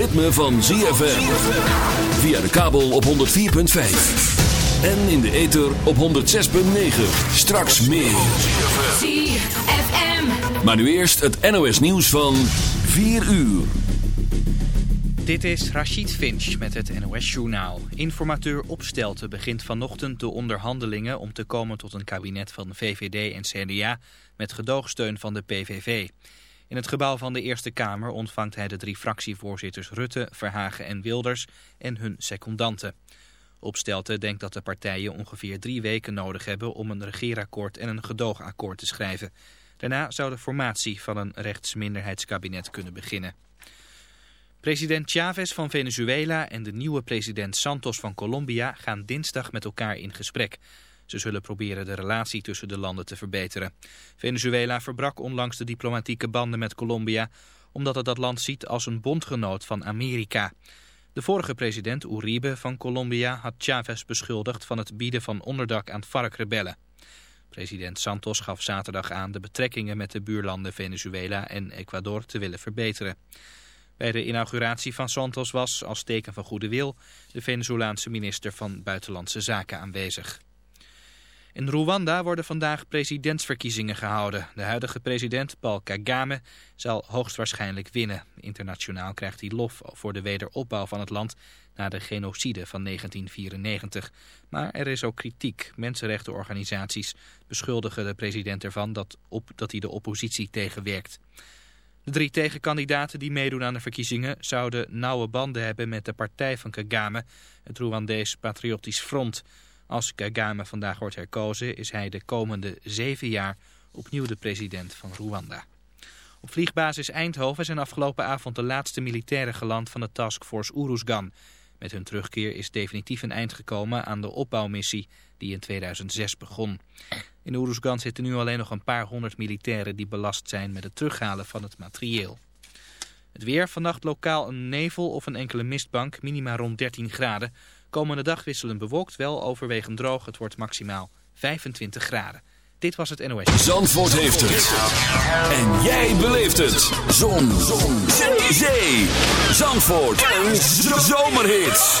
ritme van ZFM. Via de kabel op 104.5. En in de ether op 106.9. Straks meer. ZFM. Maar nu eerst het NOS nieuws van 4 uur. Dit is Rachid Finch met het NOS-journaal. Informateur Opstelten begint vanochtend de onderhandelingen om te komen tot een kabinet van VVD en CDA met gedoogsteun van de PVV. In het gebouw van de Eerste Kamer ontvangt hij de drie fractievoorzitters Rutte, Verhagen en Wilders en hun secondanten. Opstelten denkt dat de partijen ongeveer drie weken nodig hebben om een regeerakkoord en een gedoogakkoord te schrijven. Daarna zou de formatie van een rechtsminderheidskabinet kunnen beginnen. President Chavez van Venezuela en de nieuwe president Santos van Colombia gaan dinsdag met elkaar in gesprek. Ze zullen proberen de relatie tussen de landen te verbeteren. Venezuela verbrak onlangs de diplomatieke banden met Colombia... omdat het dat land ziet als een bondgenoot van Amerika. De vorige president Uribe van Colombia had Chavez beschuldigd... van het bieden van onderdak aan FARC-rebellen. President Santos gaf zaterdag aan de betrekkingen met de buurlanden Venezuela en Ecuador te willen verbeteren. Bij de inauguratie van Santos was, als teken van goede wil, de Venezolaanse minister van Buitenlandse Zaken aanwezig. In Rwanda worden vandaag presidentsverkiezingen gehouden. De huidige president Paul Kagame zal hoogstwaarschijnlijk winnen. Internationaal krijgt hij lof voor de wederopbouw van het land na de genocide van 1994. Maar er is ook kritiek. Mensenrechtenorganisaties beschuldigen de president ervan dat, op, dat hij de oppositie tegenwerkt. De drie tegenkandidaten die meedoen aan de verkiezingen zouden nauwe banden hebben met de partij van Kagame, het Rwandees Patriotisch Front. Als Kagame vandaag wordt herkozen is hij de komende zeven jaar opnieuw de president van Rwanda. Op vliegbasis Eindhoven zijn afgelopen avond de laatste militairen geland van de taskforce Uruzgan. Met hun terugkeer is definitief een eind gekomen aan de opbouwmissie die in 2006 begon. In Uruzgan zitten nu alleen nog een paar honderd militairen die belast zijn met het terughalen van het materieel. Het weer, vannacht lokaal een nevel of een enkele mistbank, minima rond 13 graden. Komende dag wisselen bewolkt, wel overwegend droog. Het wordt maximaal 25 graden. Dit was het NOS. Zandvoort heeft het. En jij beleeft het. Zon. Zon. Zee. Zee. Zandvoort. Een zomerhit.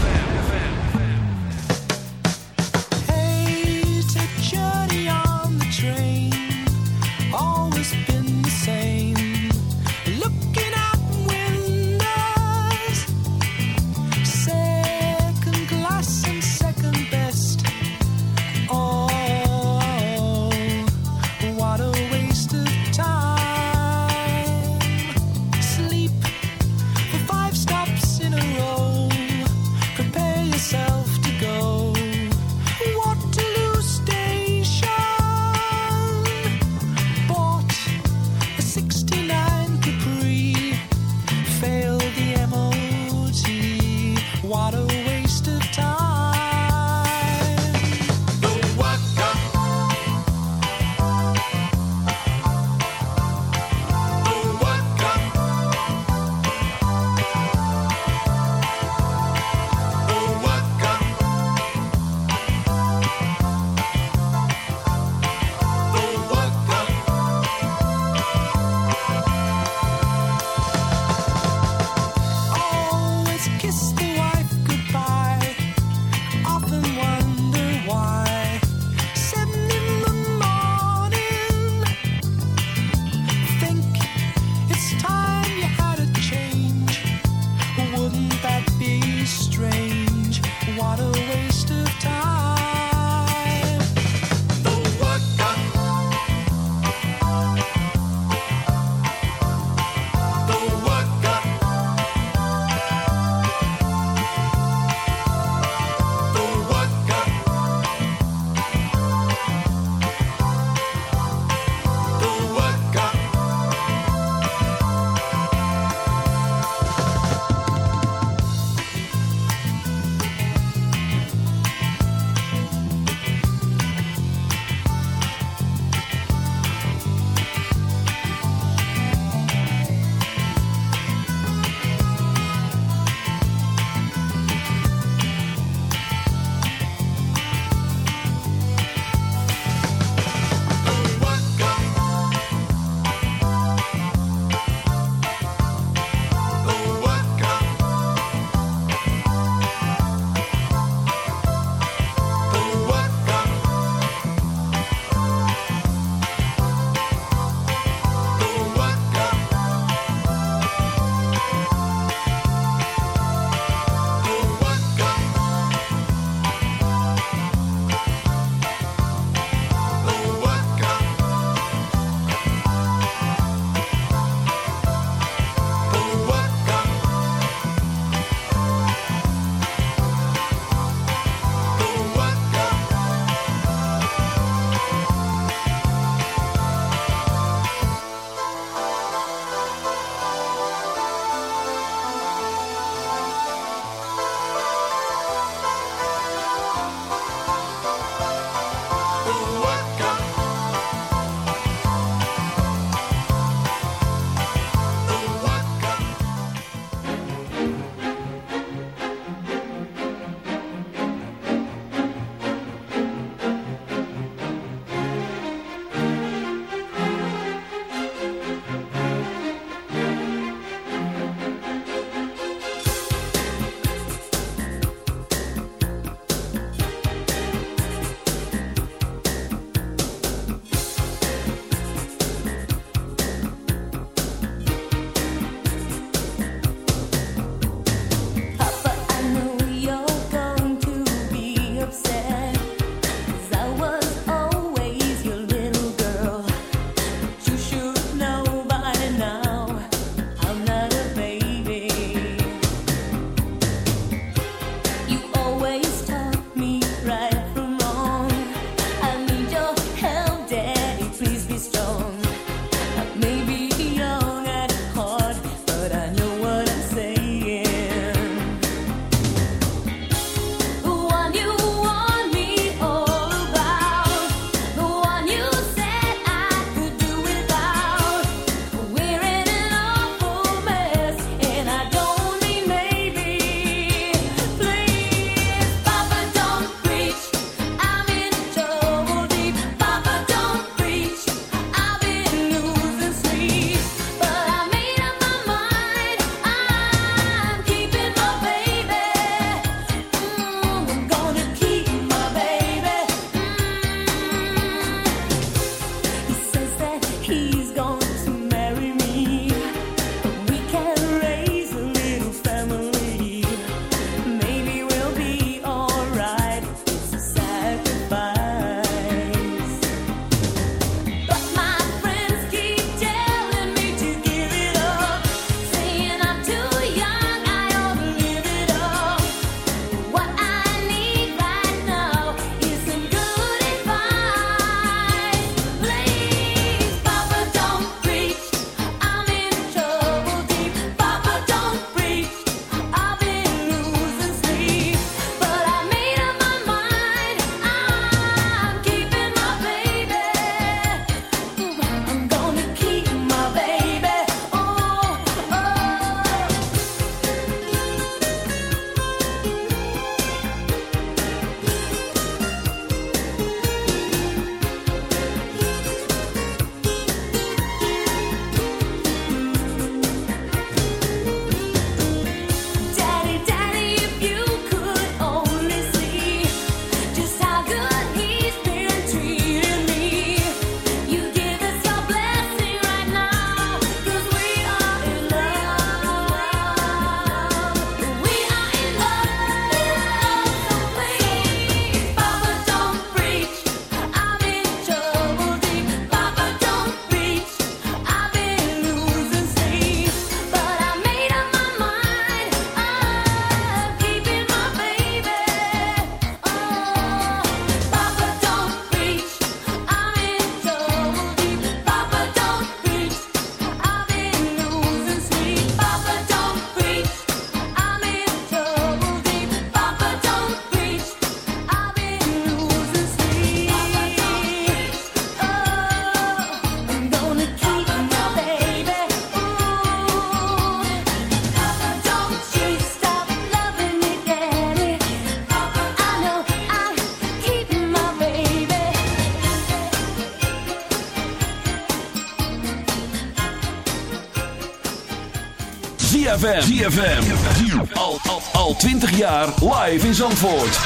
ZFM. ZFM. Al, al, al 20 jaar live in Zandvoort.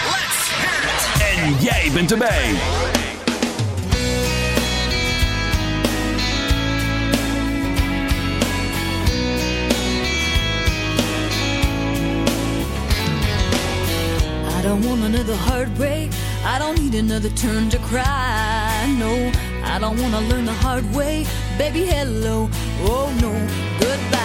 En jij bent erbij. I don't want another heartbreak. I don't need another turn to cry. No, I don't want to learn the hard way. Baby, hello. Oh, no, goodbye.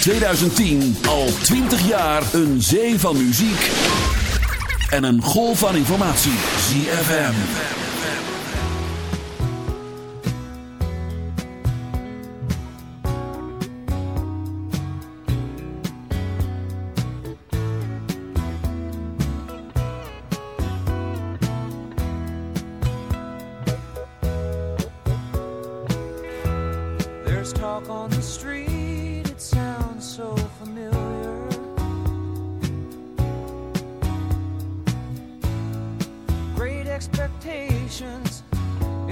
2010 al 20 jaar een zee van muziek en een golf van informatie. ZFM. There's talk on the street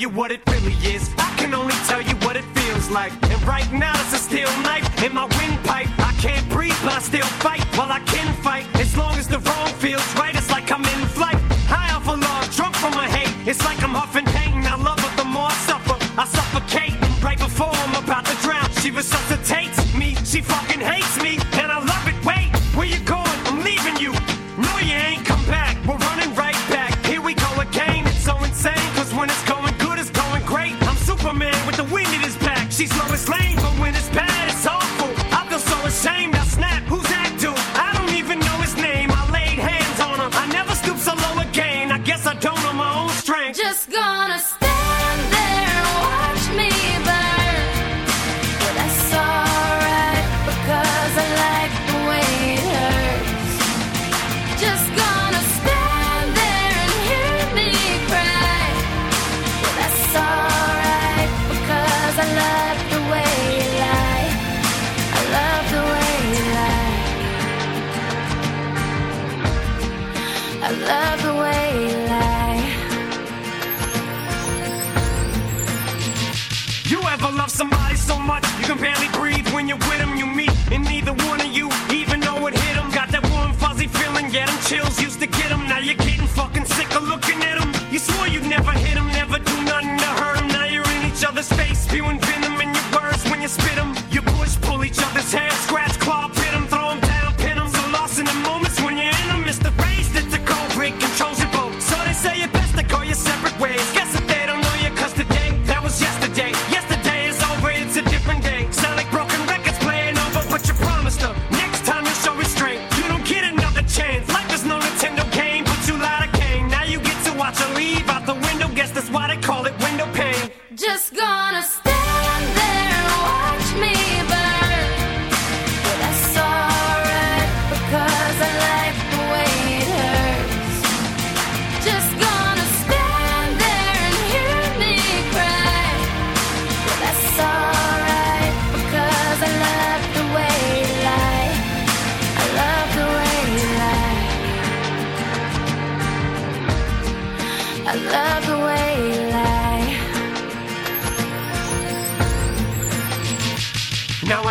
You what it swore you never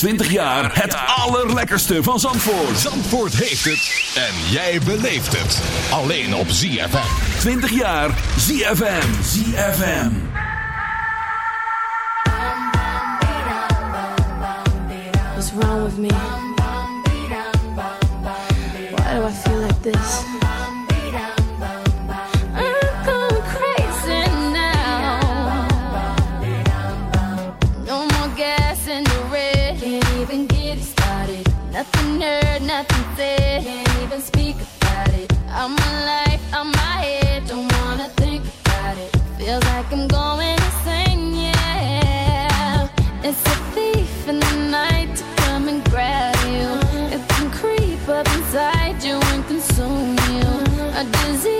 20 jaar het allerlekkerste van Zandvoort. Zandvoort heeft het en jij beleeft het. Alleen op ZFM. 20 jaar ZFM. ZFM. What's wrong with me? Why do I feel like this? busy.